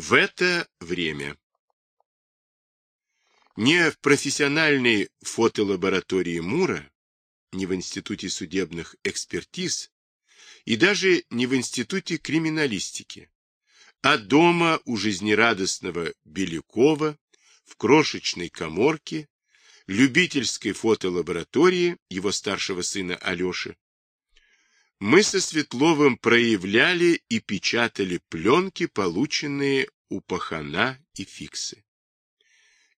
В это время. Не в профессиональной фотолаборатории Мура, не в Институте судебных экспертиз и даже не в Институте криминалистики, а дома у жизнерадостного Белякова в крошечной коморке, любительской фотолаборатории его старшего сына Алеши, мы со Светловым проявляли и печатали пленки, полученные у Пахана и Фиксы.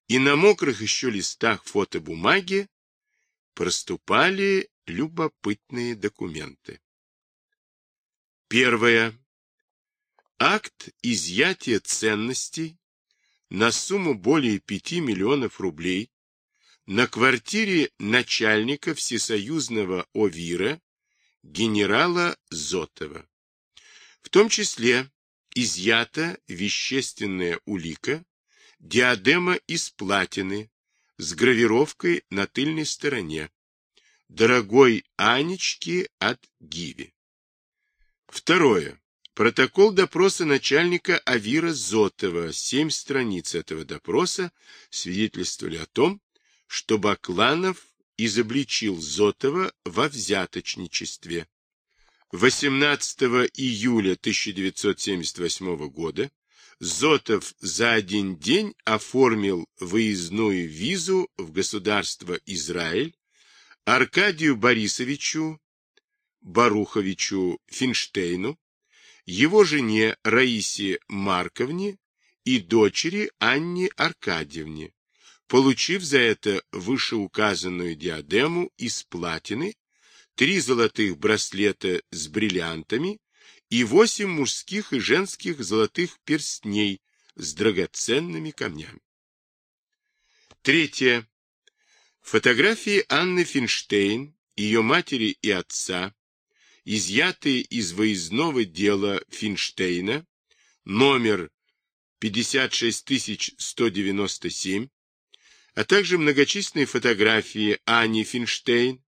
И на мокрых еще листах фотобумаги проступали любопытные документы. Первое. Акт изъятия ценностей на сумму более 5 миллионов рублей на квартире начальника Всесоюзного ОВИРа генерала Зотова. В том числе изъята вещественная улика, диадема из платины с гравировкой на тыльной стороне, дорогой Анечки от Гиви. Второе. Протокол допроса начальника Авира Зотова. Семь страниц этого допроса свидетельствовали о том, что Бакланов изобличил Зотова во взяточничестве. 18 июля 1978 года Зотов за один день оформил выездную визу в государство Израиль Аркадию Борисовичу Баруховичу Финштейну, его жене Раисе Марковне и дочери Анне Аркадьевне, получив за это вышеуказанную диадему из платины, три золотых браслета с бриллиантами и восемь мужских и женских золотых перстней с драгоценными камнями. Третье. Фотографии Анны Финштейн, ее матери и отца, изъятые из выездного дела Финштейна, номер 56197, а также многочисленные фотографии Ани Финштейн,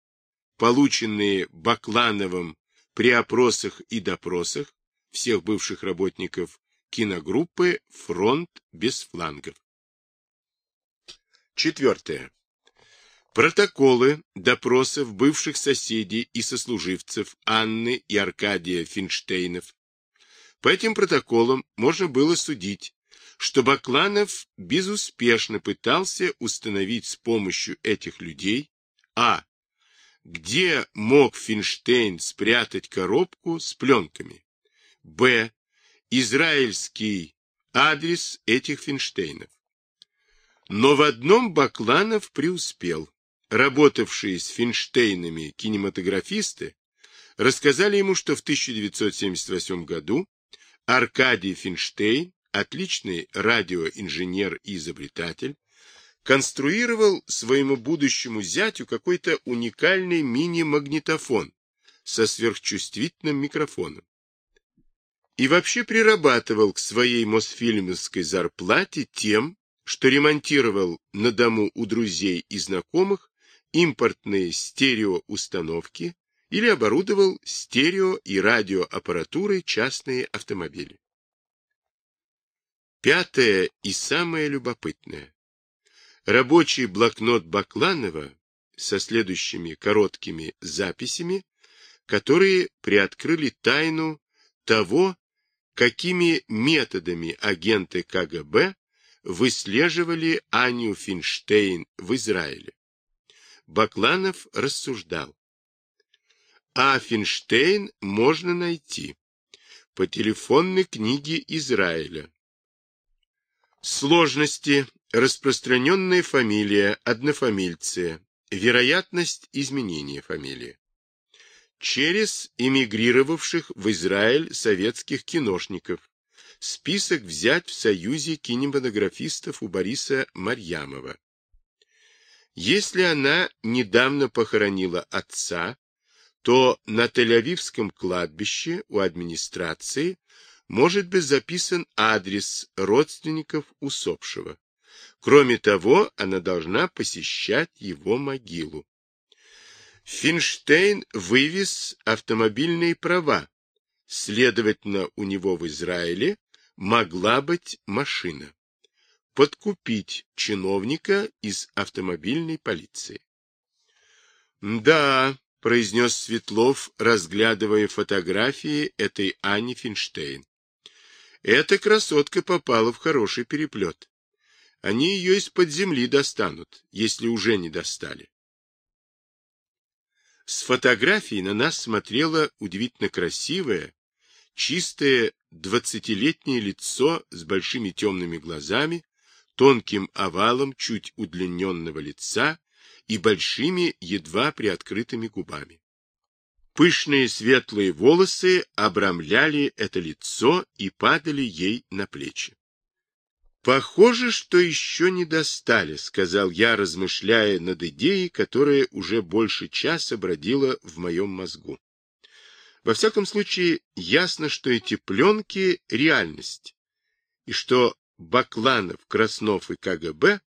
полученные Баклановым при опросах и допросах всех бывших работников киногруппы «Фронт без флангов». Четвертое. Протоколы допросов бывших соседей и сослуживцев Анны и Аркадия Финштейнов. По этим протоколам можно было судить что Бакланов безуспешно пытался установить с помощью этих людей а. где мог Финштейн спрятать коробку с пленками, б. израильский адрес этих Финштейнов. Но в одном Бакланов преуспел. Работавшие с Финштейнами кинематографисты рассказали ему, что в 1978 году Аркадий Финштейн отличный радиоинженер и изобретатель, конструировал своему будущему зятю какой-то уникальный мини-магнитофон со сверхчувствительным микрофоном. И вообще прирабатывал к своей мосфильмовской зарплате тем, что ремонтировал на дому у друзей и знакомых импортные стереоустановки или оборудовал стерео- и радиоаппаратурой частные автомобили. Пятое и самое любопытное. Рабочий блокнот Бакланова со следующими короткими записями, которые приоткрыли тайну того, какими методами агенты КГБ выслеживали Аню Финштейн в Израиле. Бакланов рассуждал. А Финштейн можно найти по телефонной книге Израиля, Сложности. Распространенная фамилия, однофамильцы. Вероятность изменения фамилии. Через эмигрировавших в Израиль советских киношников. Список взять в Союзе кинематографистов у Бориса Марьямова. Если она недавно похоронила отца, то на Тель-Авивском кладбище у администрации может быть записан адрес родственников усопшего. Кроме того, она должна посещать его могилу. Финштейн вывез автомобильные права. Следовательно, у него в Израиле могла быть машина. Подкупить чиновника из автомобильной полиции. Да, произнес Светлов, разглядывая фотографии этой Ани Финштейн. Эта красотка попала в хороший переплет. Они ее из-под земли достанут, если уже не достали. С фотографии на нас смотрело удивительно красивое, чистое двадцатилетнее лицо с большими темными глазами, тонким овалом чуть удлиненного лица и большими, едва приоткрытыми губами. Пышные светлые волосы обрамляли это лицо и падали ей на плечи. «Похоже, что еще не достали», — сказал я, размышляя над идеей, которая уже больше часа бродила в моем мозгу. Во всяком случае, ясно, что эти пленки — реальность, и что Бакланов, Краснов и КГБ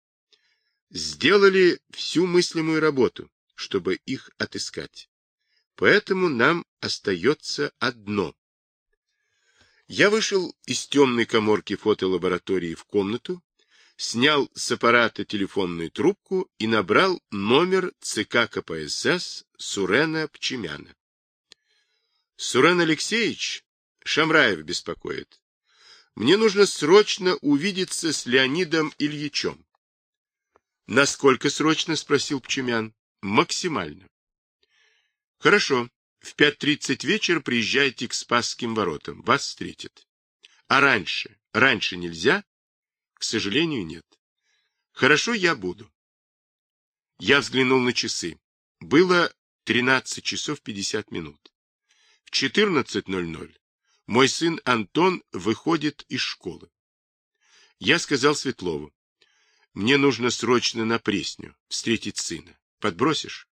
сделали всю мыслимую работу, чтобы их отыскать. Поэтому нам остается одно. Я вышел из темной коморки фотолаборатории в комнату, снял с аппарата телефонную трубку и набрал номер ЦК КПСС Сурена Пчемяна. Сурен Алексеевич, Шамраев беспокоит. Мне нужно срочно увидеться с Леонидом Ильичем. Насколько срочно? спросил Пчемян. Максимально. Хорошо. В 5.30 вечера приезжайте к Спасским воротам. Вас встретят. А раньше? Раньше нельзя? К сожалению, нет. Хорошо, я буду. Я взглянул на часы. Было 13 часов 50 минут. В 14.00 мой сын Антон выходит из школы. Я сказал Светлову, мне нужно срочно на Пресню встретить сына. Подбросишь?